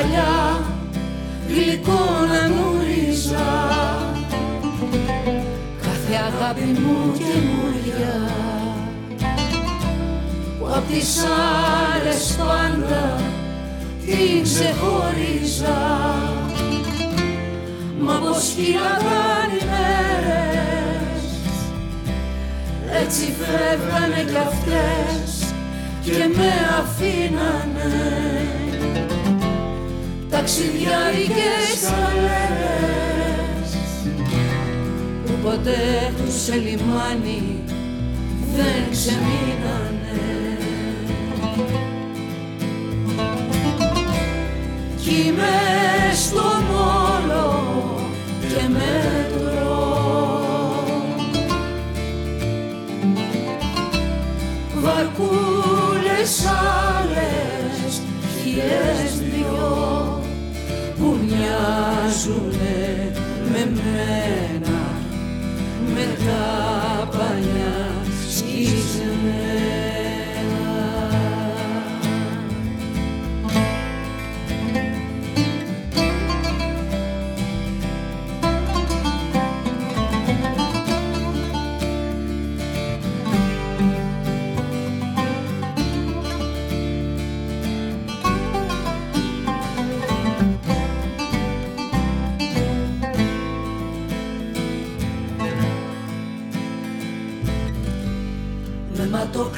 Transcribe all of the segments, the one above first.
Παλιά γλυκό να γνωρίζα κάθε αγάπη μου καινούρια που απ' τις άλλες πάντα την ξεχωρίζα. Μα πως κυλαγάνε έτσι φεύγανε κι αυτές και με αφήνανε ταξιδιάρικες αλέρες που ποτέ τους σε λιμάνι δεν ξεμείνανε. Κι είμαι στο μόλο και με βαρκούλες Βαρκούλες άλλες χιλιές δυο που μοιάζουνε με μένα με τα παλιά σκισμένα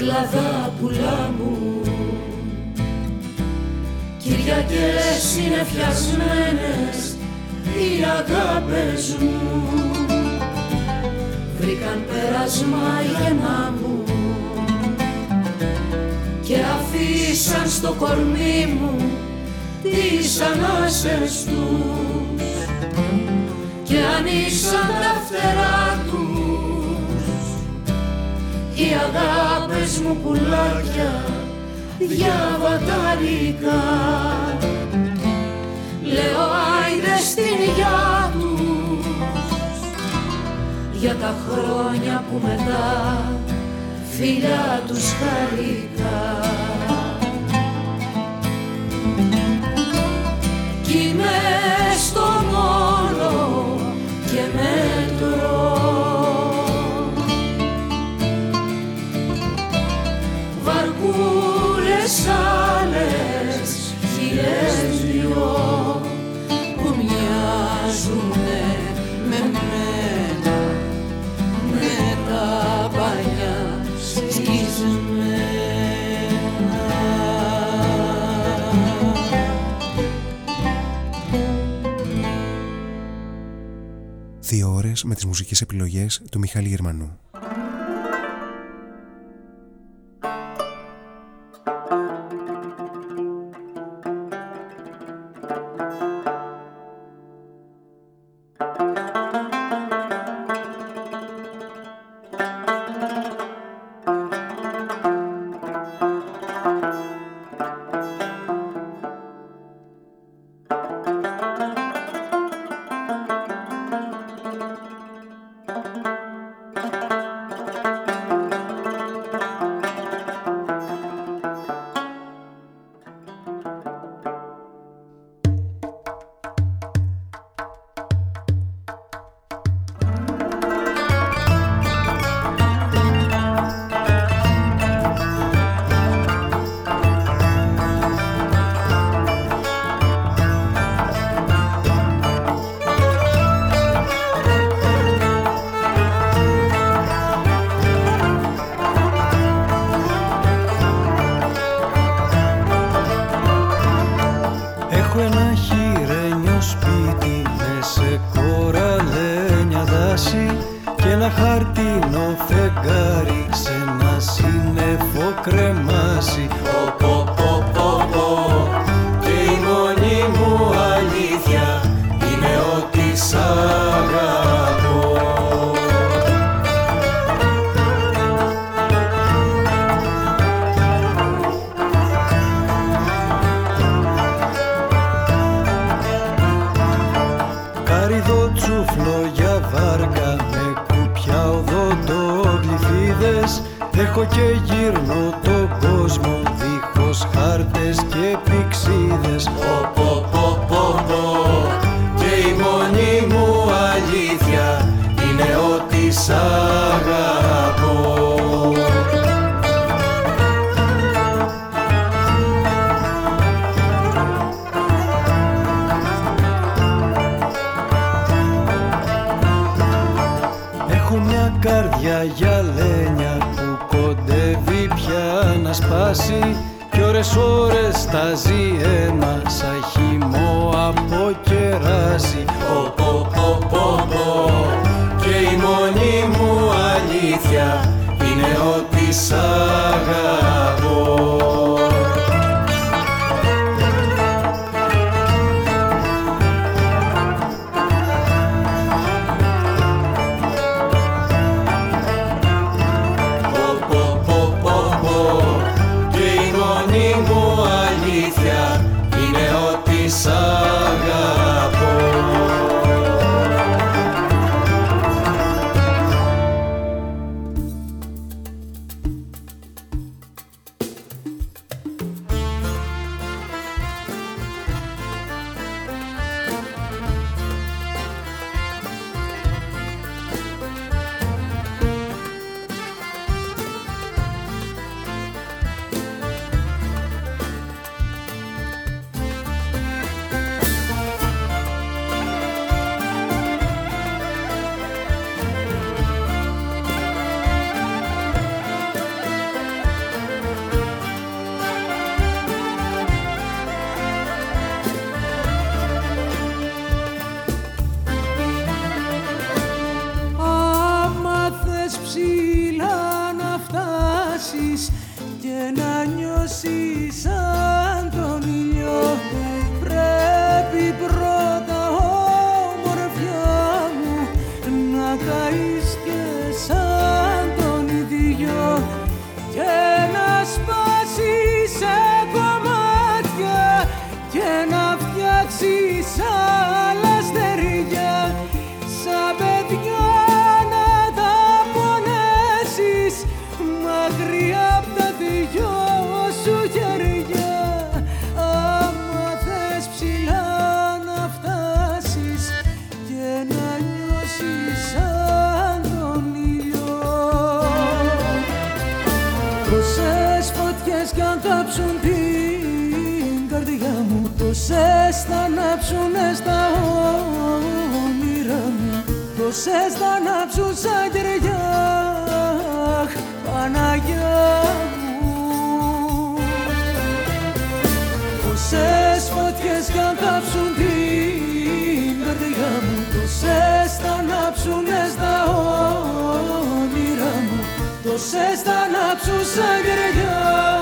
κλαδά πουλά μου. Κυριακές είναι φτιασμένες οι αγάπες μου. Βρήκαν πέρασμα γεμά μου Και αφήσαν στο κορμί μου τις ανάσες τους. Και ανοίξαν τα φτερά οι αγάπες μου πουλάκια διαβαταρικά Λέω άιντε στην υγειά τους για τα χρόνια που μετά φίλια τους χαρικά Κι είμαι στο μόνο και μετρώ βαρκούλες άλλες χιλιές δυο που μοιάζουνε με μένα με τα παλιά σκισμένα. Δύο ώρες με τις μουσικές επιλογές του Μιχάλη Γερμανού. Πόσες θα ανάψουν σαν κεριά Παναγιά μου. Πόσες φωτιές κι αν κάψουν την καρδιά μου Τόσες θα ανάψουν στα όνειρά μου Τόσες θα ανάψουν σαν κεριά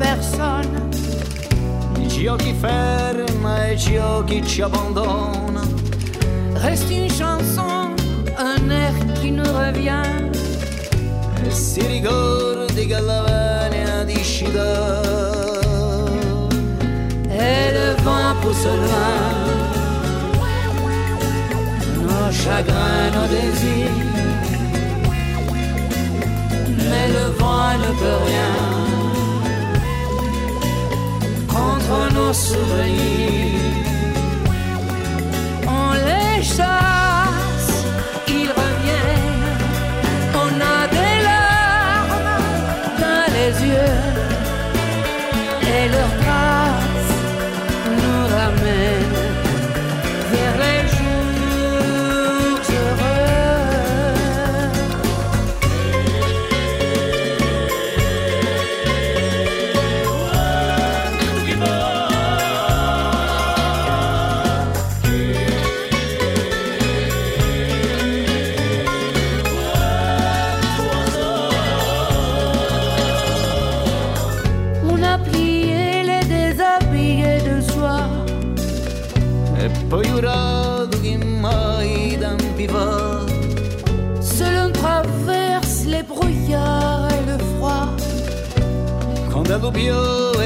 Personne. Dio chi ferma e Dio chi ci abbandona. Reste une chanson, un air qui nous revient. E si ricordi che la venia. Et le vent pousse loin. Nos chagrins, nos désirs. Mais le vent ne peut rien contre nos souvenirs. On les chasse, ils reviennent. On a des larmes dans les yeux. Et leurs traces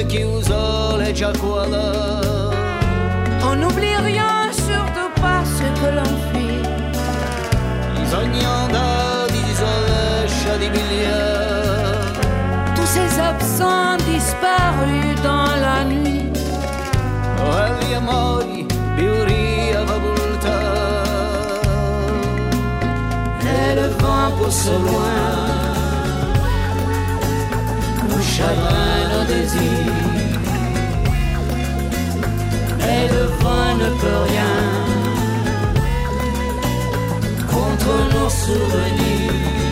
Chiuso le. On n'oublie rien, surtout pas ce que l'on fuit. Andati di solescia di bigliare. Tous ces absents disparus dans la nuit. Gli amori, biuria, facoltà. Et le vent pousse loin. Nos chagrins, nos désirs. Et le vent ne peut rien contre nos souvenirs.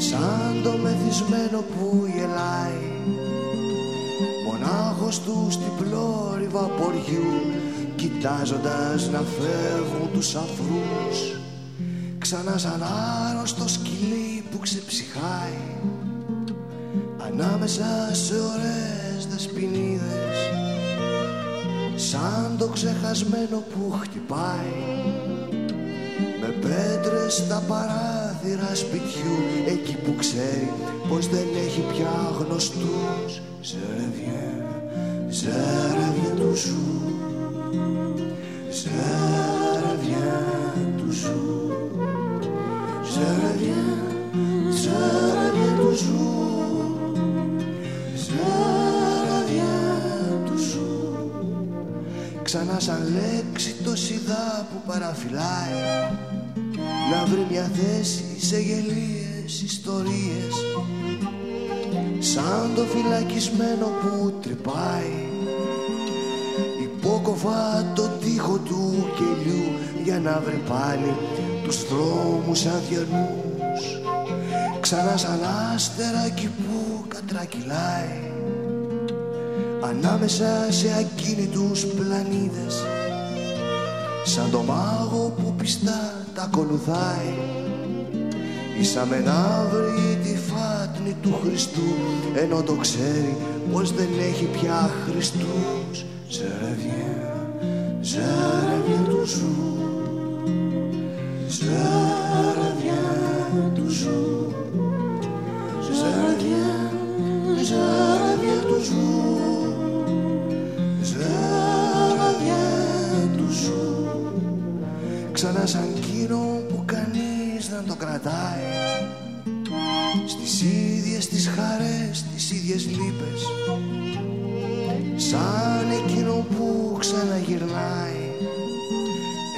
Σαν το μεθυσμένο που γελάει. Μονάχος τους στην πλώρη βαποριού Κοιτάζοντας να φεύγουν τους αφρούς. Ξανά σαν άρρωστο σκυλί που ξεψυχάει Ανάμεσα σε ωραίες δεσποινίδες. Σαν το ξεχασμένο που χτυπάει Με πέτρες στα παράθυρα Εκεί που ξέρει πως δεν έχει πια γνωστούς. Σε ρεβιέ, του σου. Σε ρεβιέ του σου. Σε του του σου. Ξανά σαν λέξη το σιδά που παραφυλάει. Να βρει μια θέση σε γελίες ιστορίες. Σαν το φυλακισμένο που τρυπάει Υπόκοφα το τοίχο του κελιού Για να βρει πάλι τους δρόμους αδιανούς. Ξανά σαν άστερα εκεί που κατρακυλάει ανάμεσα σε ακίνητους πλανήτες. Σαν το μάγο που πιστά τα ακολουθάει. Ίσα με να βρει τη φάτνη του Χριστού ενώ το ξέρει πως δεν έχει πια Χριστούς. Je reviens, je reviens toujours Je reviens toujours Je reviens, je Ξανά σαν εκείνο που κανείς δεν το κρατάει. Στις ίδιες τις χαρές, τις ίδιες λύπες Σαν εκείνο που ξαναγυρνάει.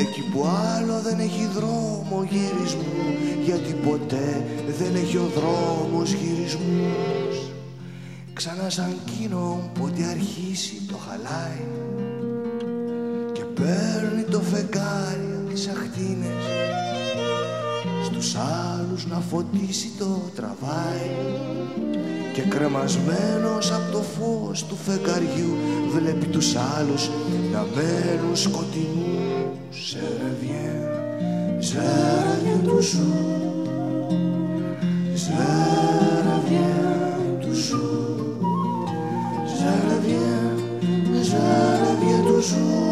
Εκεί που άλλο δεν έχει δρόμο γυρισμού Γιατί ποτέ δεν έχει ο δρόμος γυρισμούς. Ξανά σαν εκείνο που ό,τι αρχίσει το χαλάει Και παίρνει το φεγγάρι από τις αχτίνες Στους άλλους να φωτίσει το τραβάει. Και κρεμασμένος από το φως του φεγγαριού βλέπει τους άλλους να μένουν σκοτεινούς Σε ρεβιέν, σε ρεβιέν του σου Σε ρεβιέν του σου Σε ρεβιέν, σε ρεβιέν του σου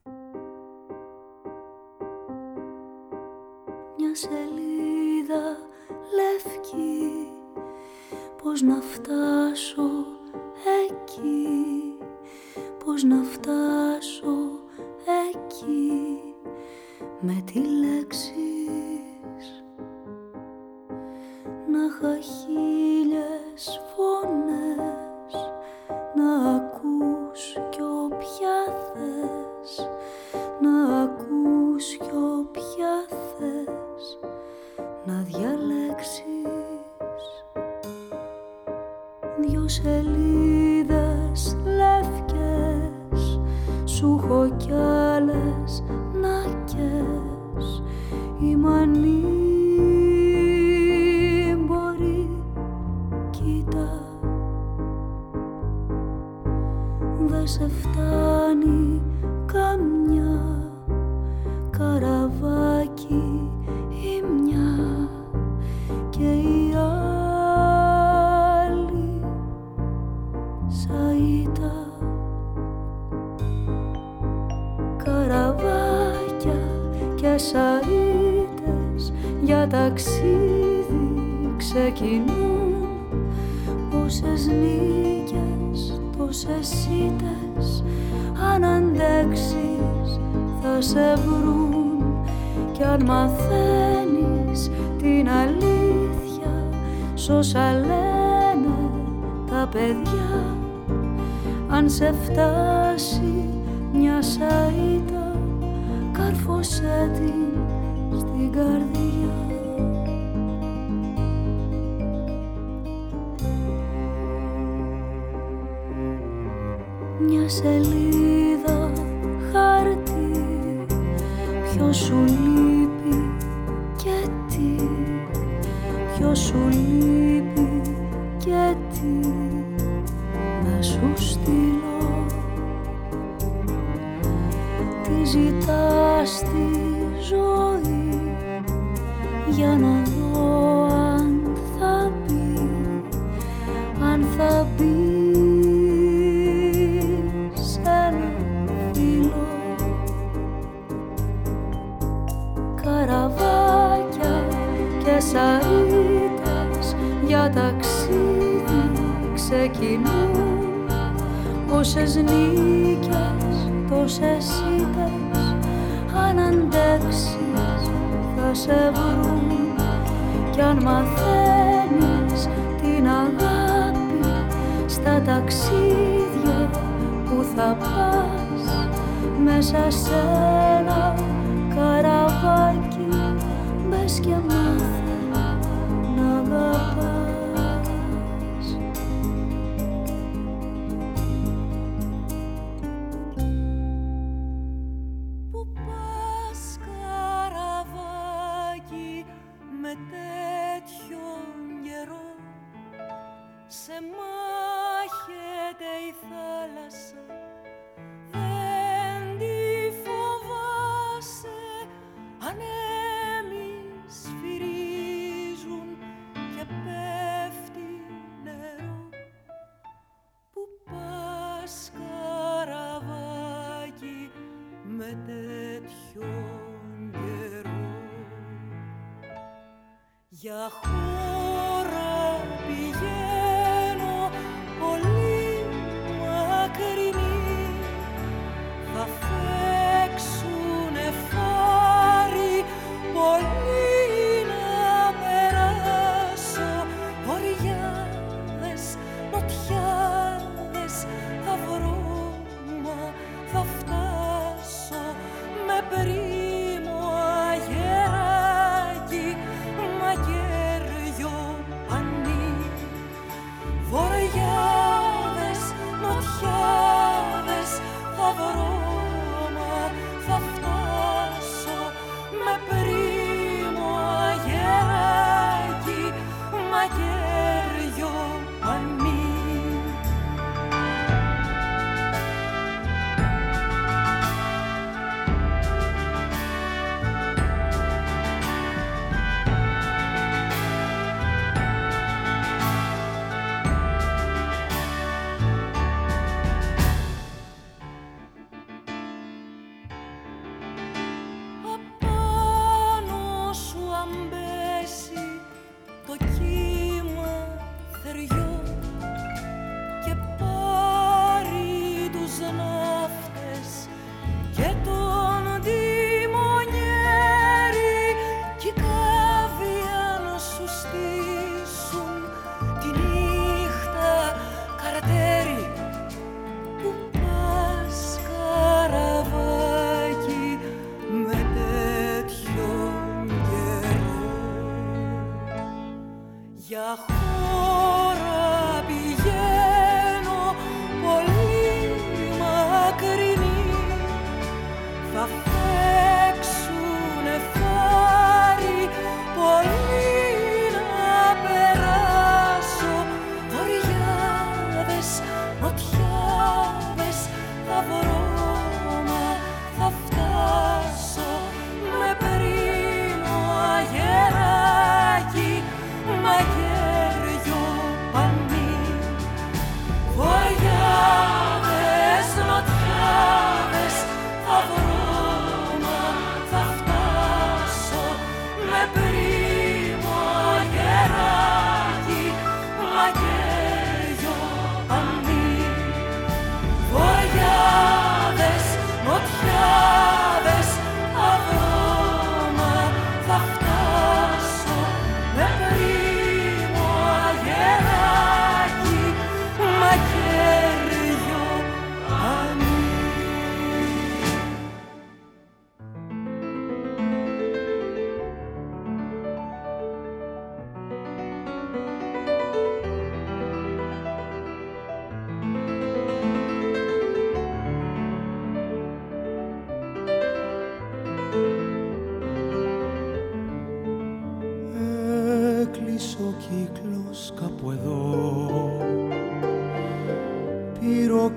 охота.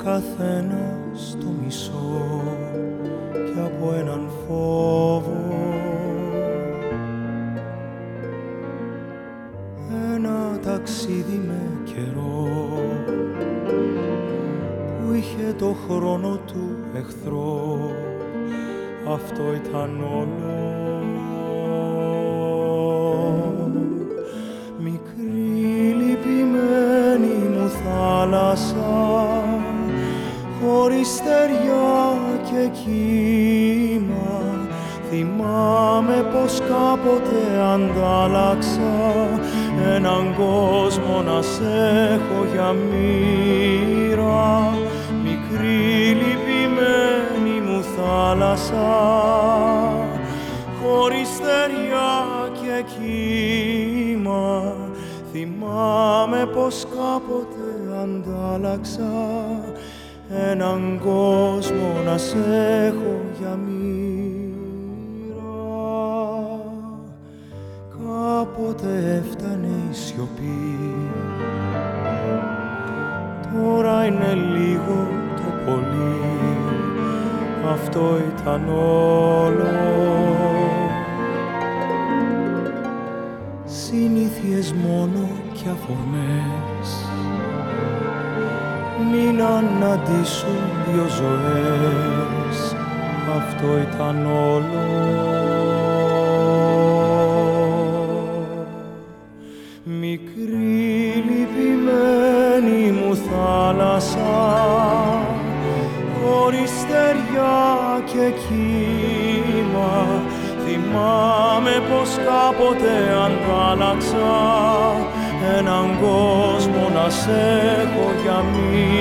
Καθένας το μισό και από έναν φόβο. Ένα ταξίδι με καιρό που είχε το χρόνο του εχθρό. Αυτό ήταν όλο πως κάποτε αντάλλαξα έναν κόσμο να σε έχω για μοίρα. Μικρή λυπημένη μου θάλασσα χωρίς στεριά και κύμα. Θυμάμαι πως κάποτε αντάλλαξα έναν κόσμο να σε έχω αυτό ήταν όλο. Συνήθειες μόνο και αφορμές. Μην αναντήσουν δύο ζωές. Αυτό ήταν όλο έναν κόσμο να σε έχω για μοίρα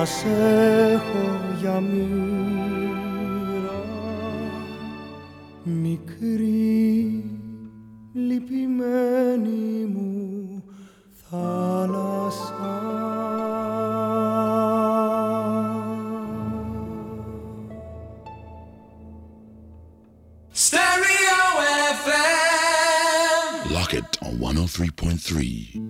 να σε έχω για μοίρα μικρή λυπημένη μου θάλασσα. Stereo FM. Lock it on 103.3.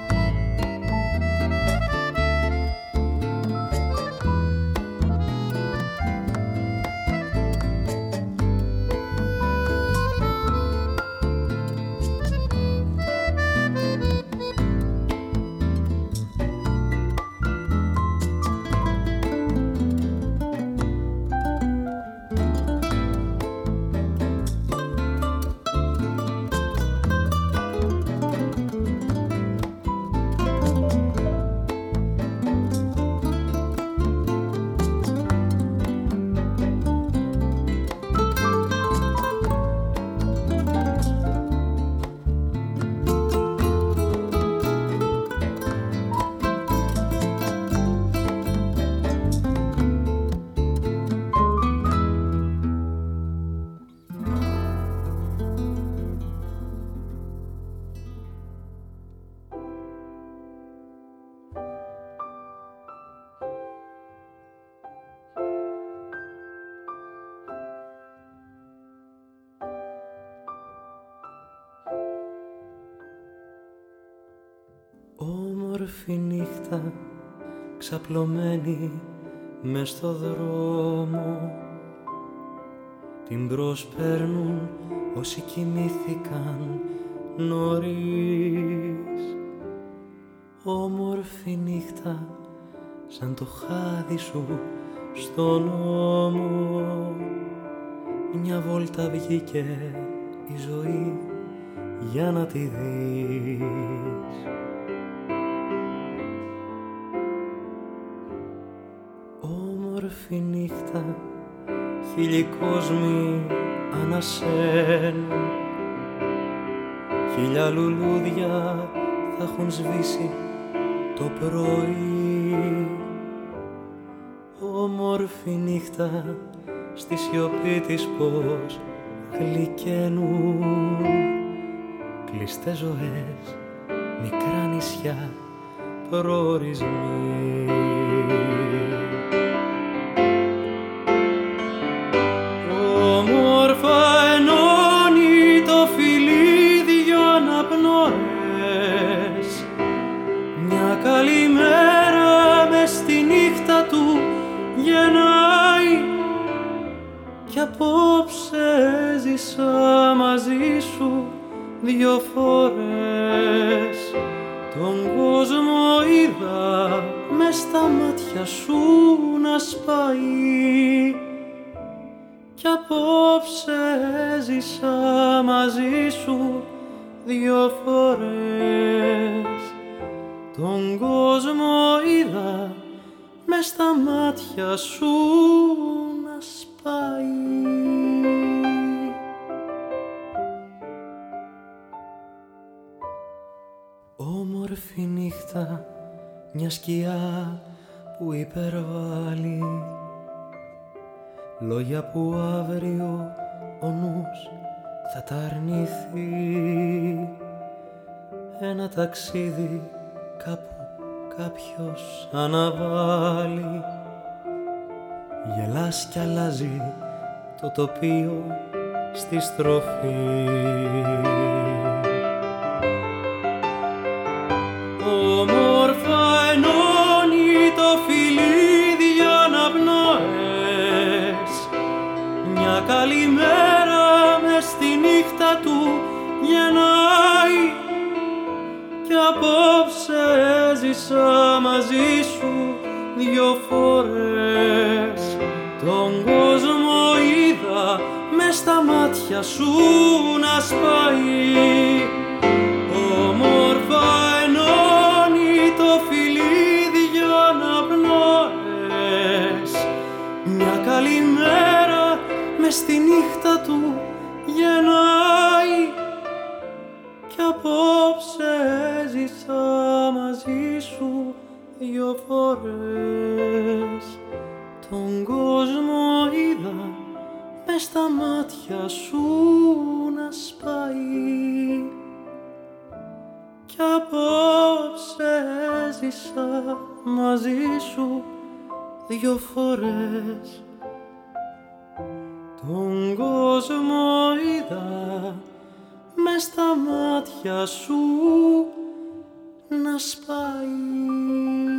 Ξαπλωμένη μες στο δρόμο. Την προσπέρνουν όσοι κοιμήθηκαν νωρίς. Όμορφη νύχτα σαν το χάδι σου στον ώμο μια βόλτα βγήκε η ζωή για να τη δεις Όμορφη νύχτα χίλιοι κόσμοι ανασένουν χίλια λουλούδια θα έχουν σβήσει το πρωί. Όμορφη νύχτα στη σιωπή της πως γλυκαίνουν. Κλειστές ζωές, μικρά νησιά, προορισμοί. Στα μάτια σου να σπάει. Κι απόψε ζήσα μαζί σου δυο φορές. Τον κόσμο είδα με στα μάτια σου να σπάει. Όμορφη νύχτα, μια σκιά που υπερβάλλει. Λόγια που αύριο ο νους θα τα αρνηθεί. Ένα ταξίδι κάπου κάποιος αναβάλει. Γελάς κι αλλάζει το τοπίο στη στροφή καλημέρα μες στη νύχτα του γεννάει Κι απόψε έζησα μαζί σου δυο φορές. Τον κόσμο είδα μες στα μάτια σου να σπάει φορές. Τον κόσμο είδα μες στα μάτια σου να σπάει. Κι απόψε έζησα μαζί σου δυο φορές. Τον κόσμο είδα μες στα μάτια σου να σπάει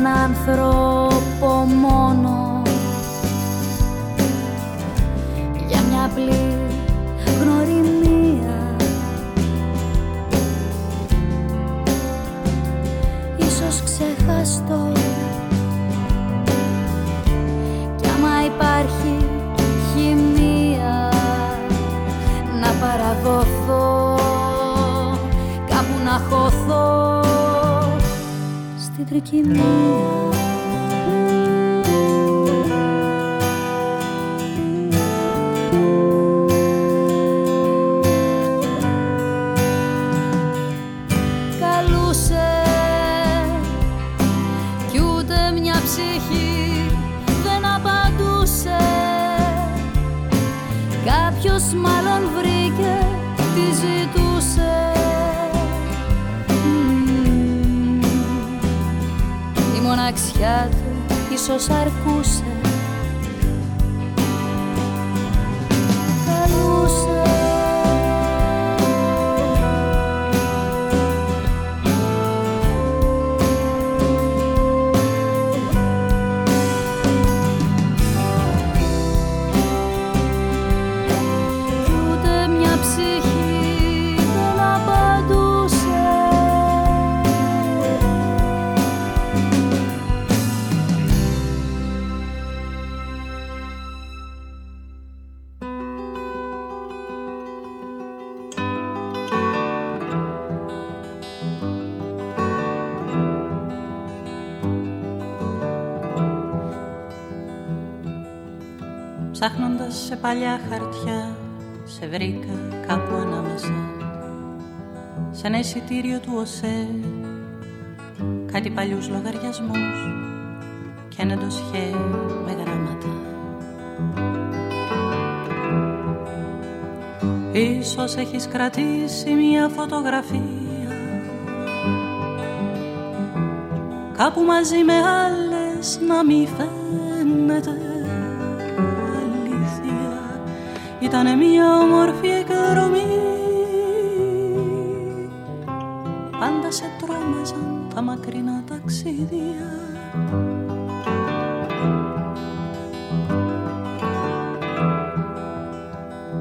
έναν άνθρωπο σε παλιά χαρτιά σε βρήκα κάπου ανάμεσα σε ένα εισιτήριο του ΟΣΕ κάτι παλιούς λογαριασμούς και ένα ντοσιέ με γράμματα. Ίσως έχεις κρατήσει μια φωτογραφία κάπου μαζί με άλλες να μη φαίνεται ήταν μια όμορφη εκδρομή. Πάντα σε τρόμαζαν τα μακρινά ταξίδια.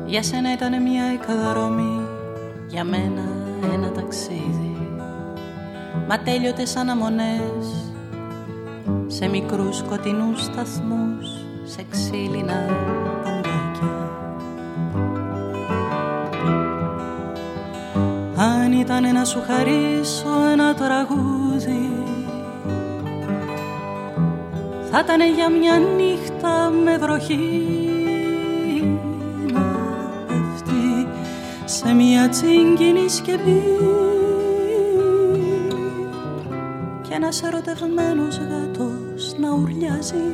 Για σένα ήταν μια εκδρομή, για μένα ένα ταξίδι. Μα τέλειωτες σαν αμονές σε μικρούς σκοτεινούς σταθμούς σε ξύλινα ήταν να σου χαρίσω ένα τραγούδι. Θα ήταν για μια νύχτα με βροχή να πέφτει σε μια τσίγκινη σκεπή. Και ένας ερωτευμένος γάτος να ουρλιάζει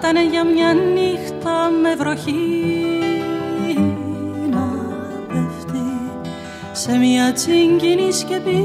ήταν για μια νύχτα με βροχή. Να πέφτει σε μια τσίγκινη σκεπή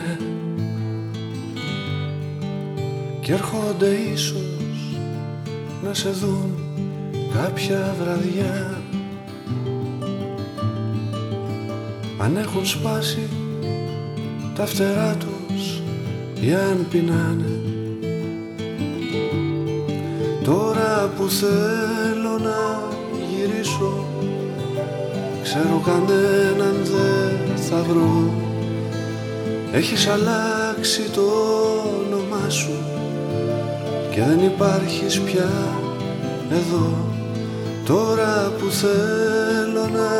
Πετάνε και έρχονται ίσως να σε δουν κάποια βραδιά. Αν έχουν σπάσει τα φτερά τους ή αν πεινάνε. Τώρα που θέλω να γυρίσω ξέρω κανέναν δεν θα βρω έχεις αλλάξει το όνομά σου και δεν υπάρχεις πια εδώ. Τώρα που θέλω να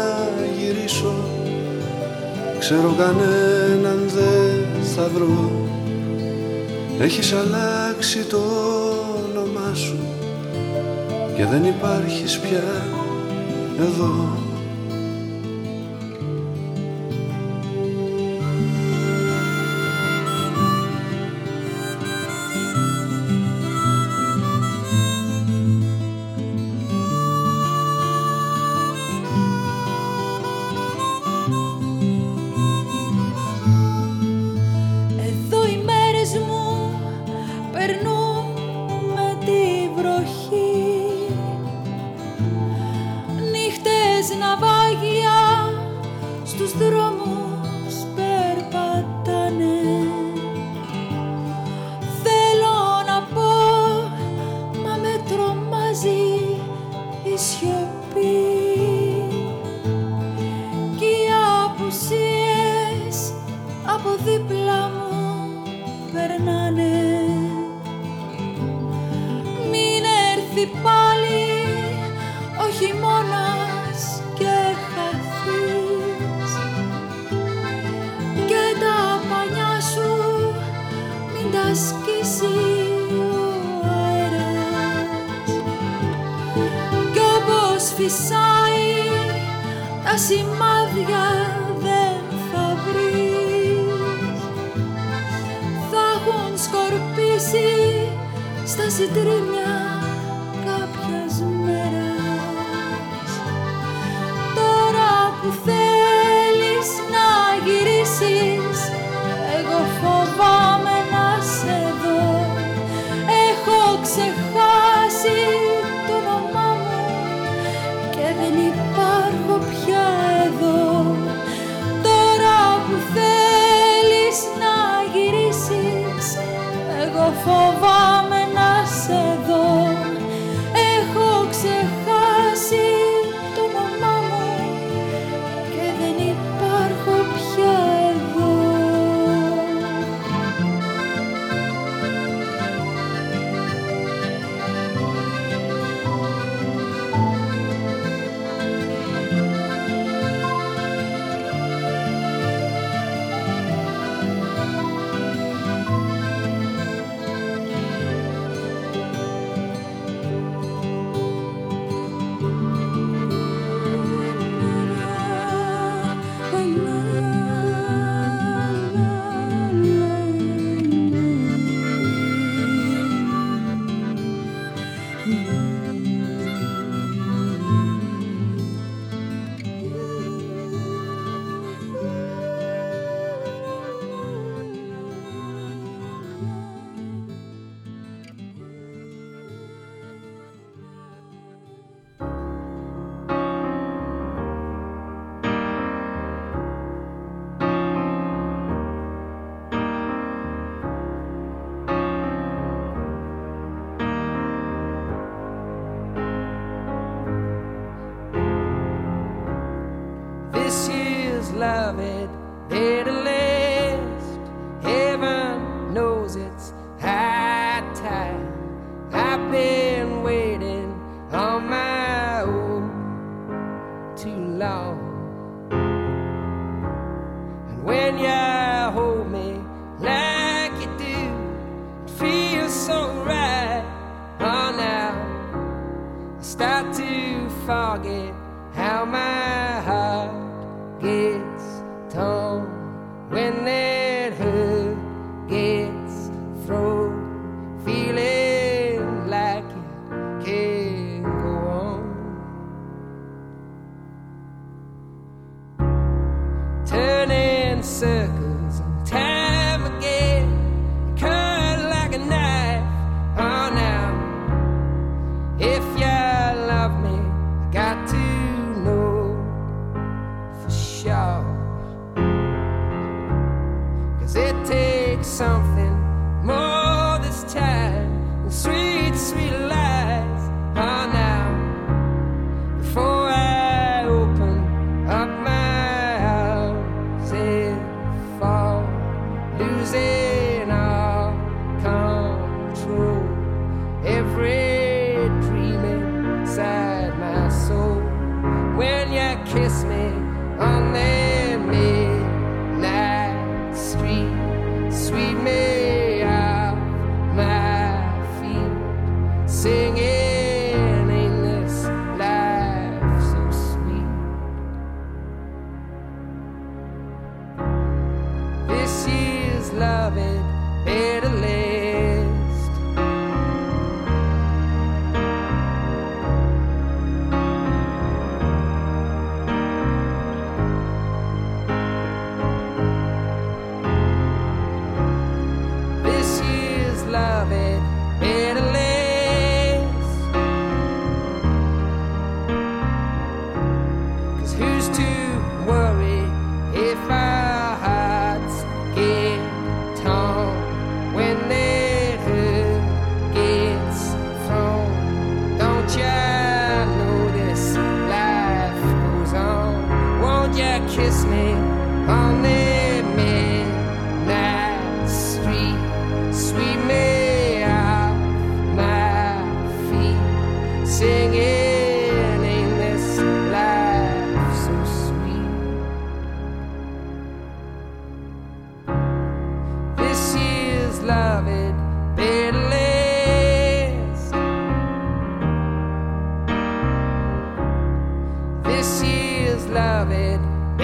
γυρίσω ξέρω κανέναν δεν θα βρω. Έχεις αλλάξει το όνομά σου και δεν υπάρχεις πια εδώ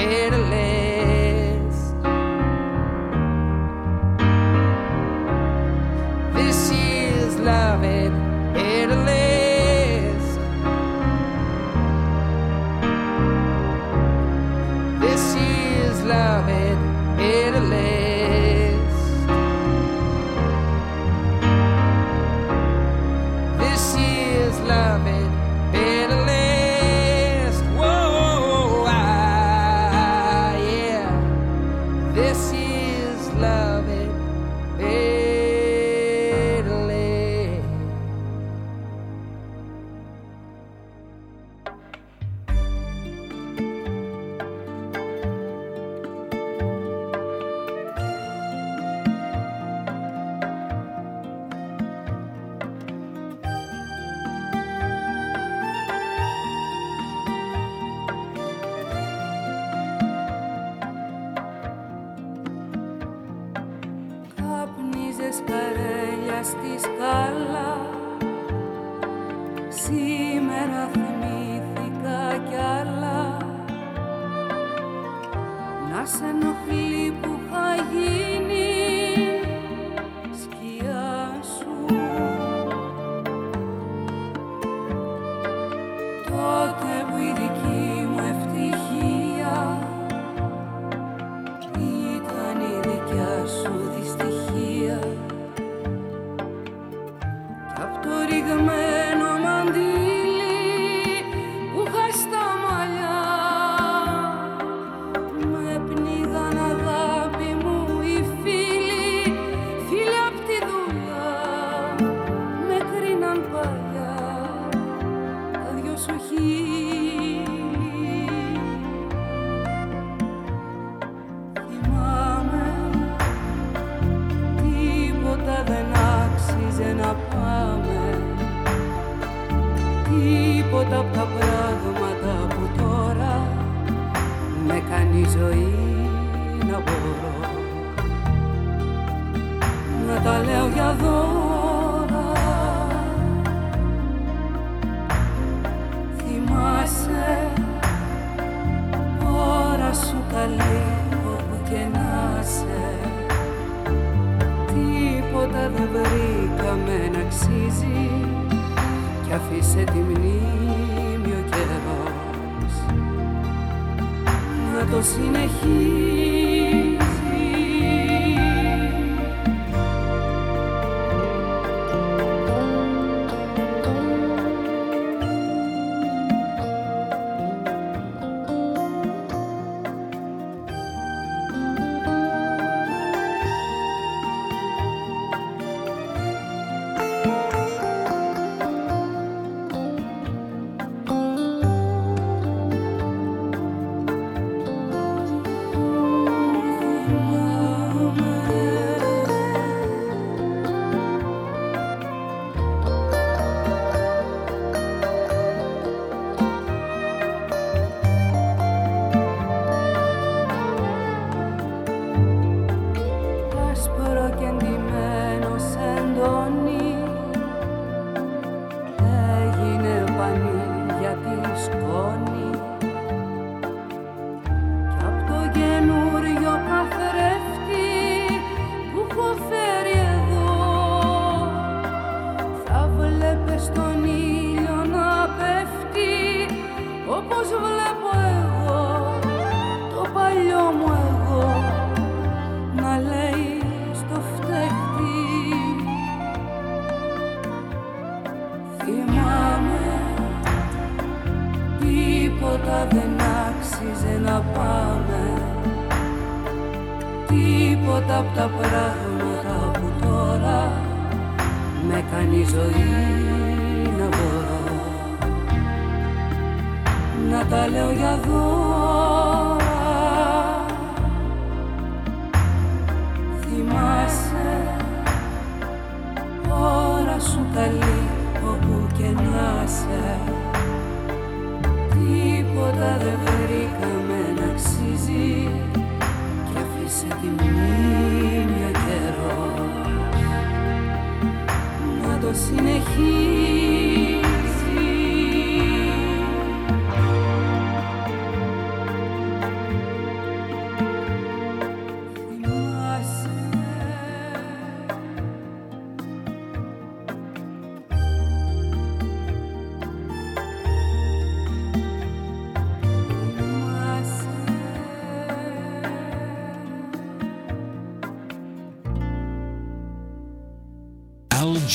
It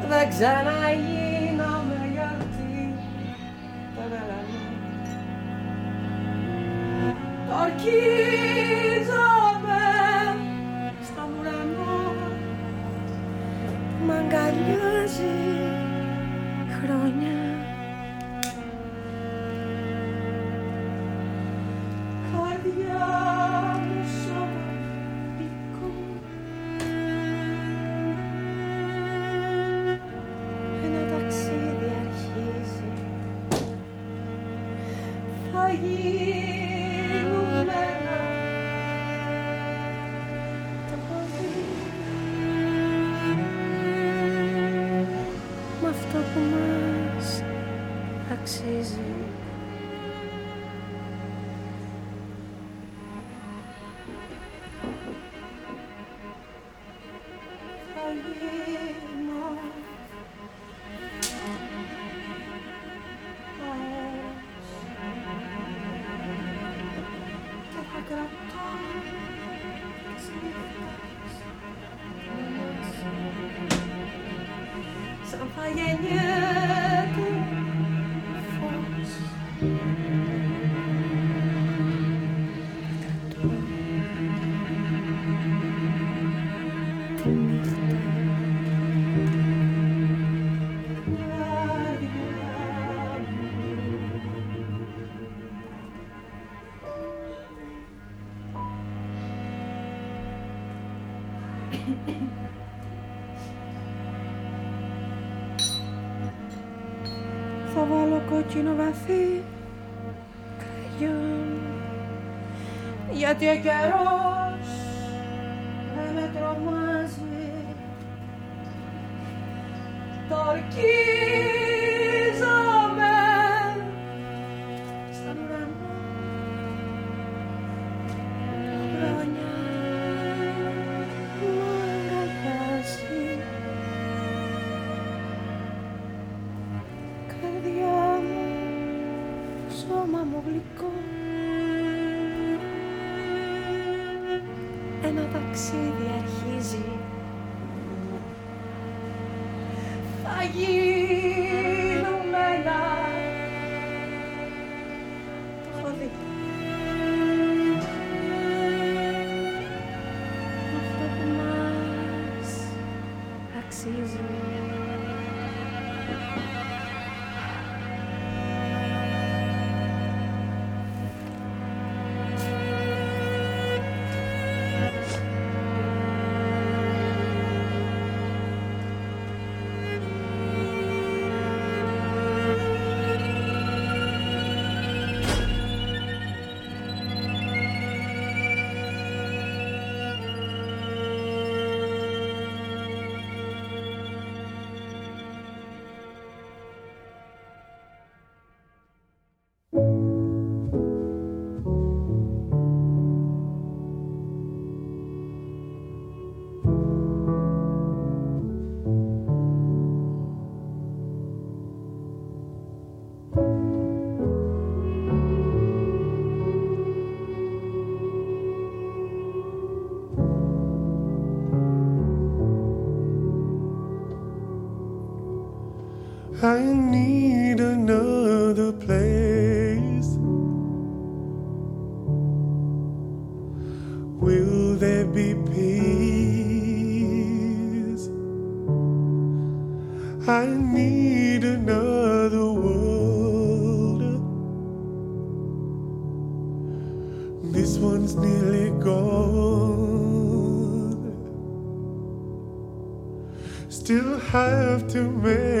Πετάξω κόκκινο βαθύ κραγιόν. Γιατί ο καιρός season. I need another place. Will there be peace? I need another world. This one's nearly gone. Still have to many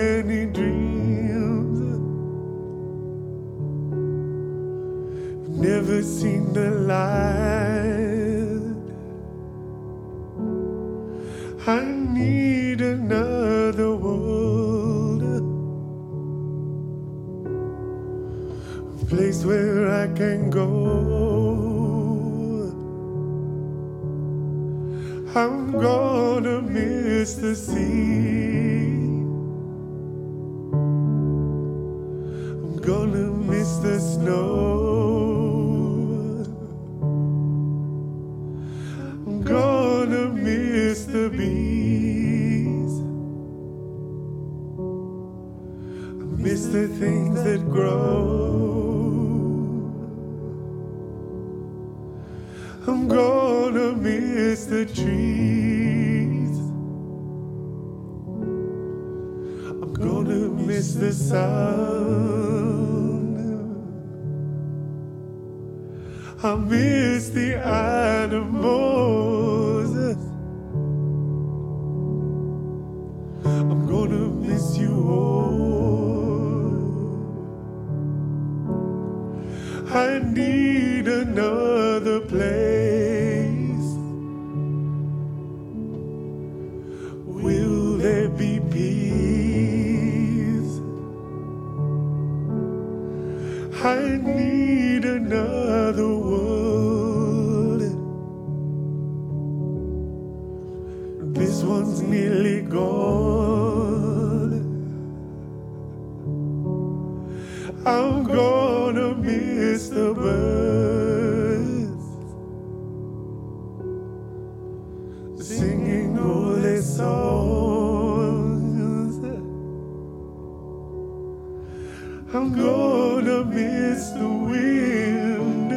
I'm gonna miss the wind.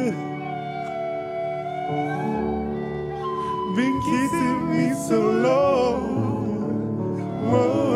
Been kissing me so long. Whoa.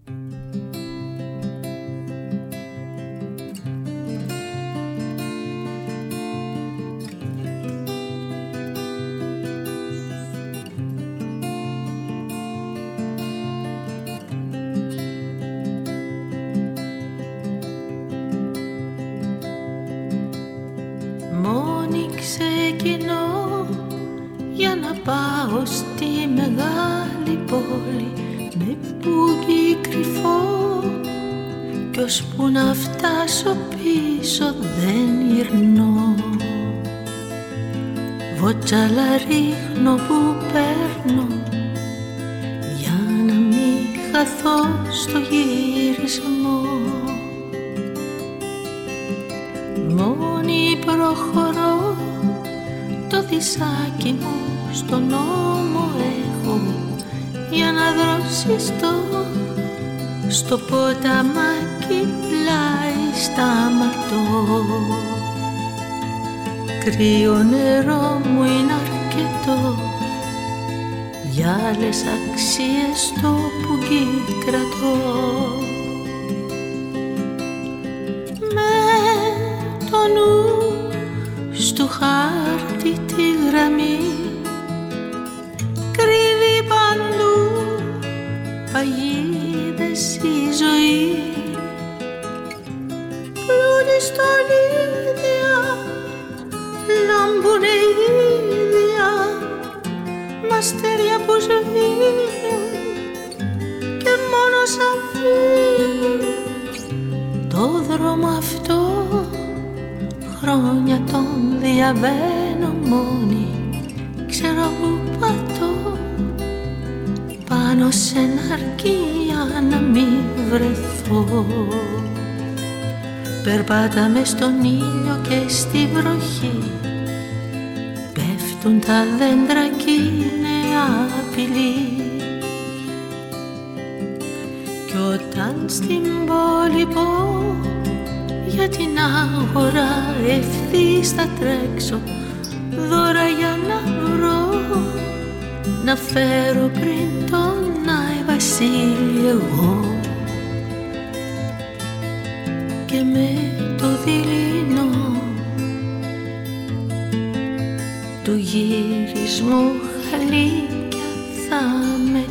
Στο ποταμάκι πλάι σταματώ κρύο νερό μου είναι αρκετό για άλλες αξίες Περπάταμε στον ήλιο και στη βροχή. Πέφτουν τα δέντρα κι είναι απειλή. Κι όταν στην πόλη πω για την αγορά ευθύς θα τρέξω δώρα για να βρω να φέρω πριν τον Άι Βασίλη γυρισμού χαλίκια θα μετρώ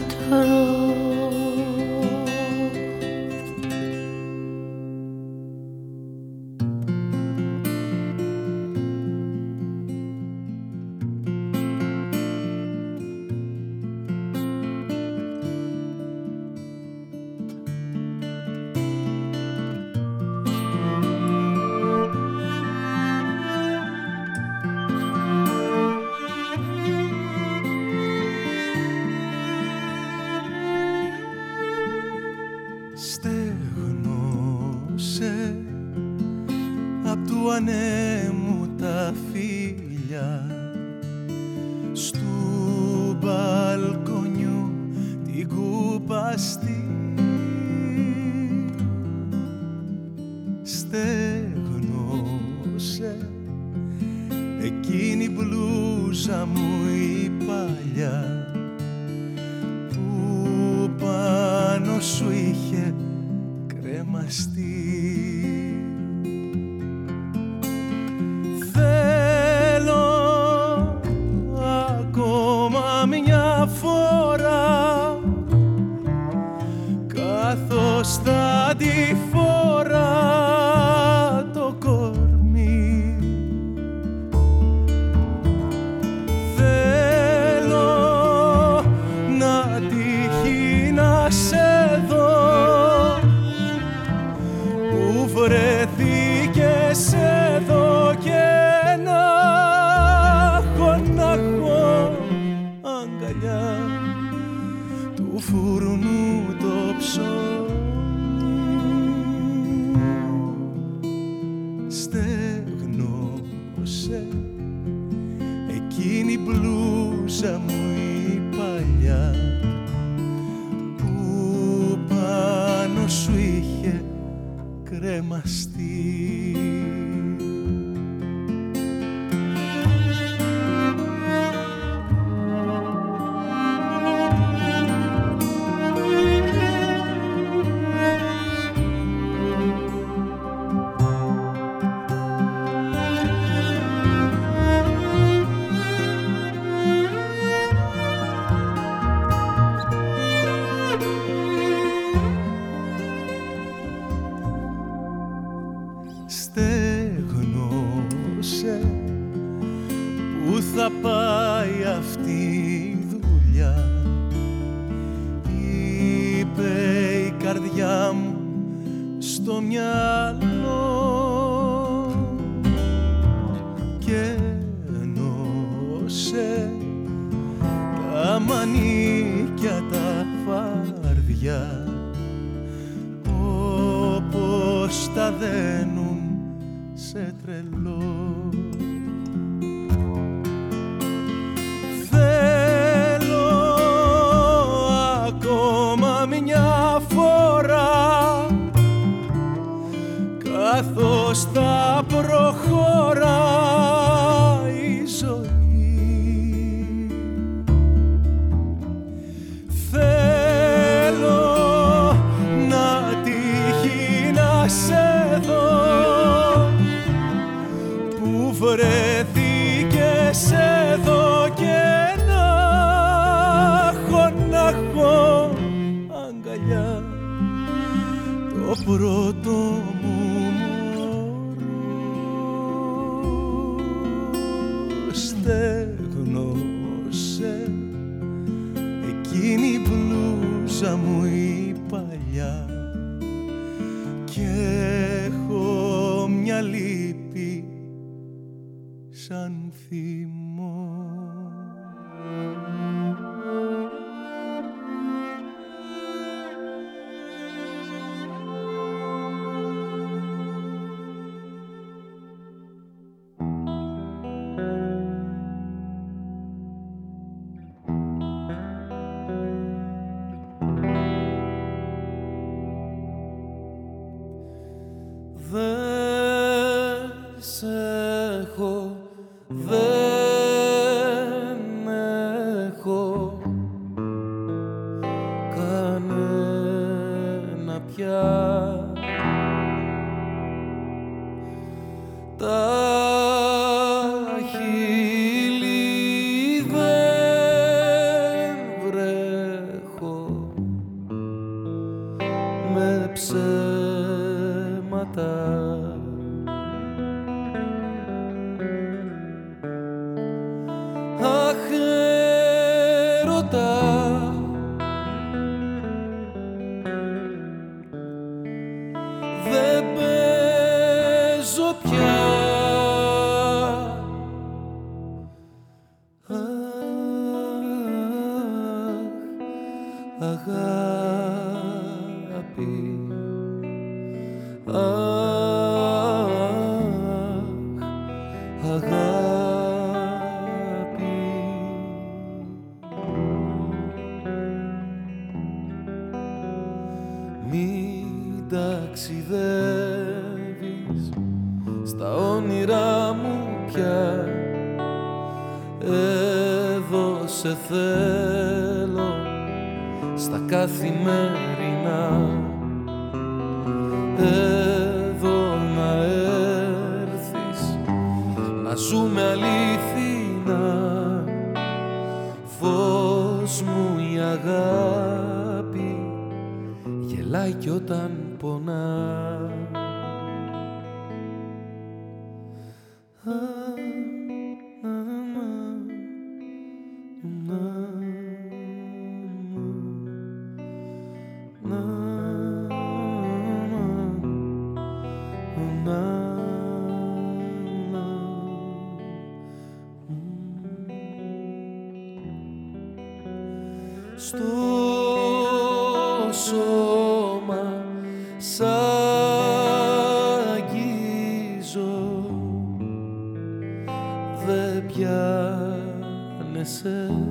Ένα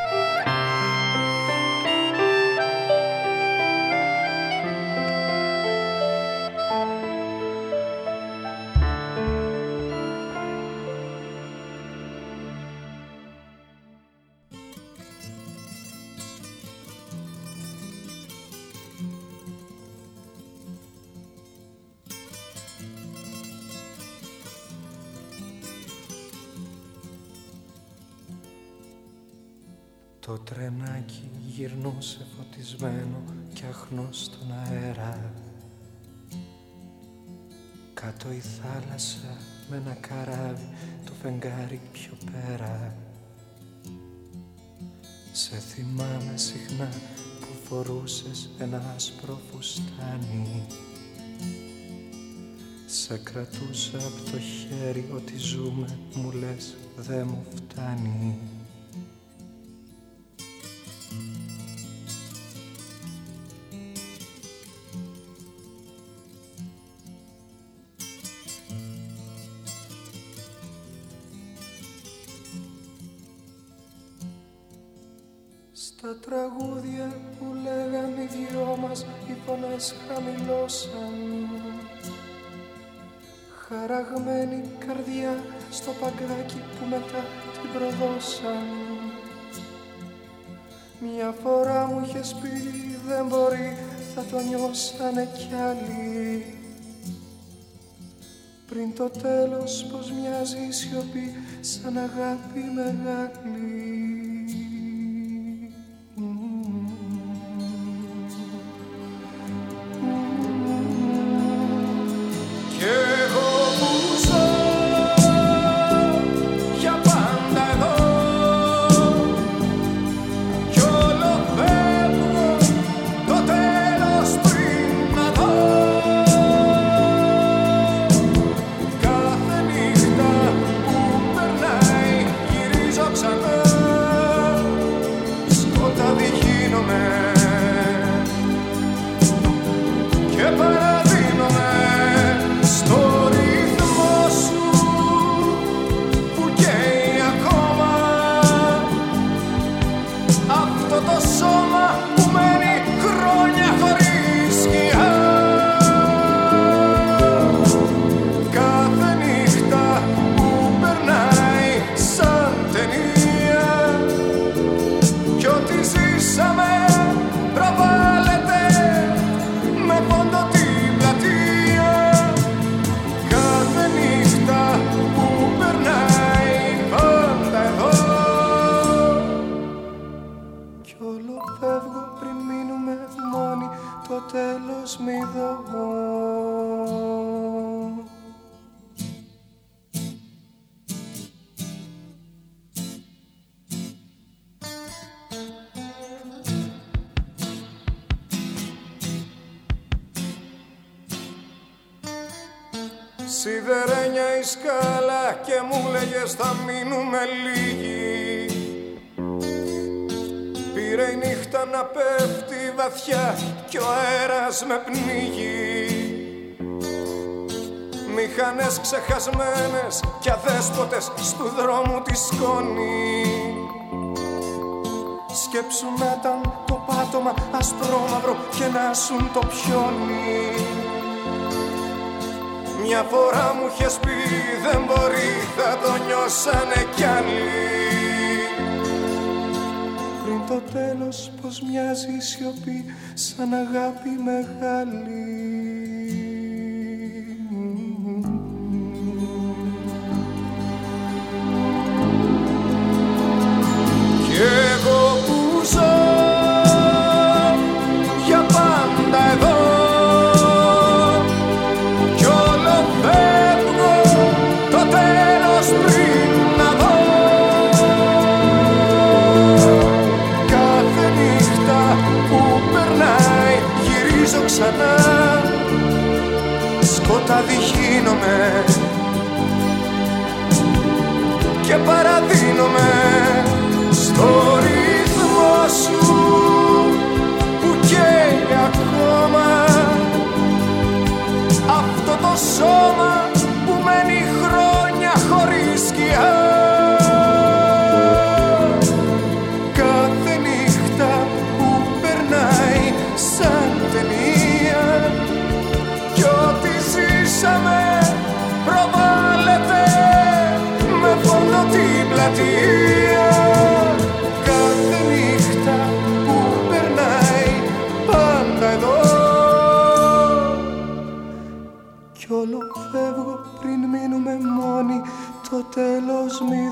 Φεγγάρι πιο πέρα. Σε θυμάμαι συχνά που φορούσες ένα άσπρο φουστάνι. Σε κρατούσα από το χέρι ότι ζούμε μου λες δεν μου φτάνει τραγούδια που λέγαν οι δυο μας οι φωνές χαμηλώσαν. Χαραγμένη καρδιά στο παγκάκι που μετά την προδώσαν. Μια φορά μου είχες πει δεν μπορεί θα το νιώσανε κι άλλοι πριν το τέλος πως μοιάζει η σιωπή σαν αγάπη μεγάλη το νιώσανε κι άλλοι. Το τέλος πως μοιάζει η σιωπή σαν αγάπη μεγάλη και παραδίνομαι στο ρυθμό σου που καίει ακόμα. Αυτό το σώμα το τέλος μη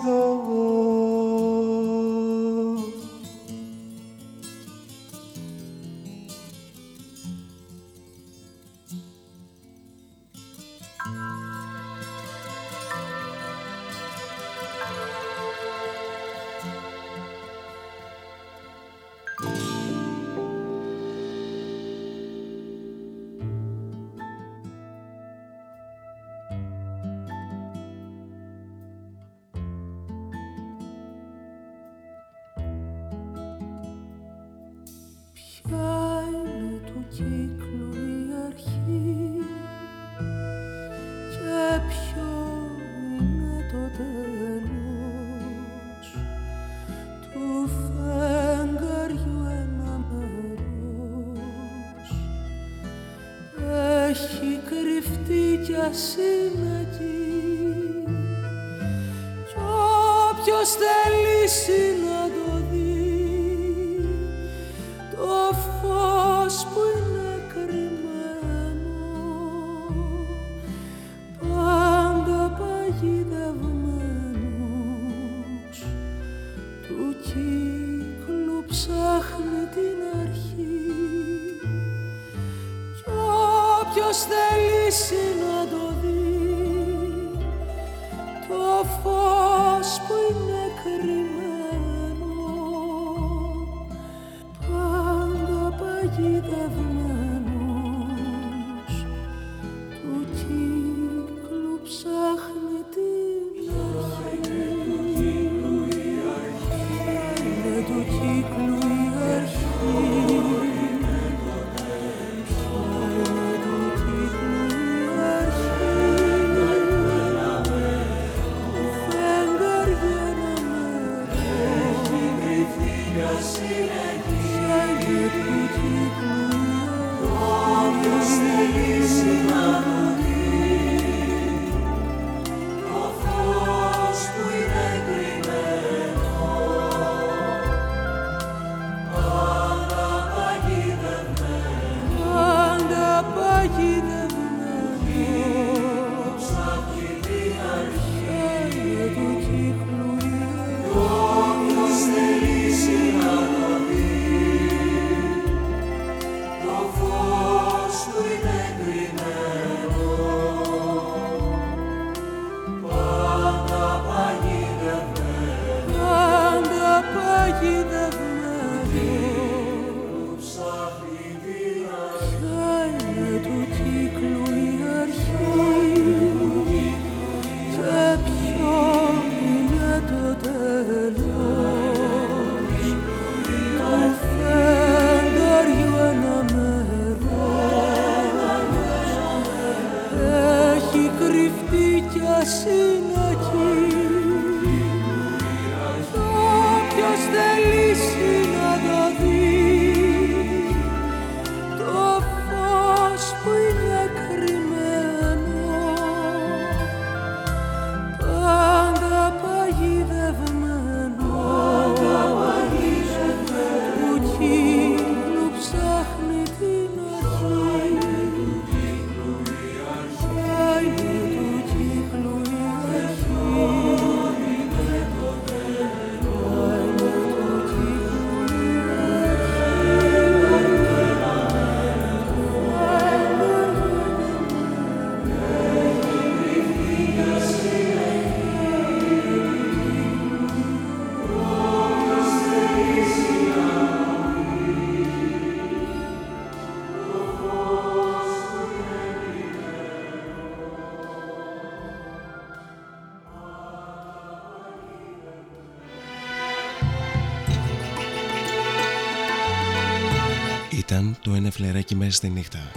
δω φλεράκι μέσα στη νύχτα.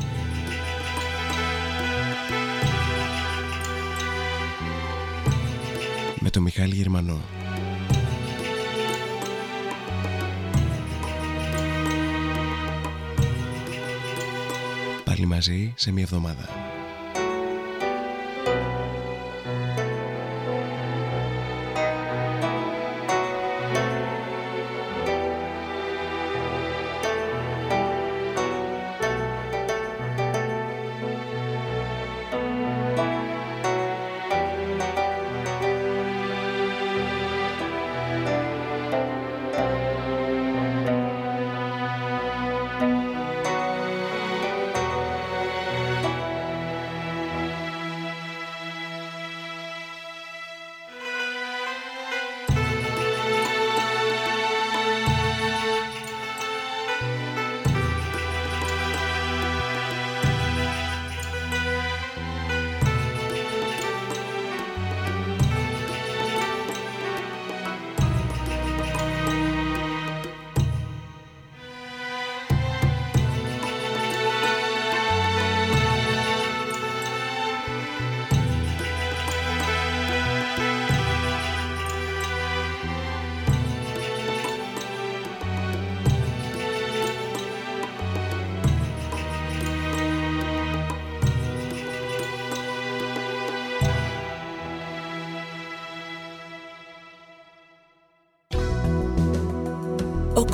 Με το Μιχάλη Γερμανό. Πάλι μαζί σε μια εβδομάδα.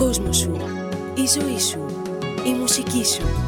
Ο κόσμος σου, η ζωή σου, η μουσική σου. LGR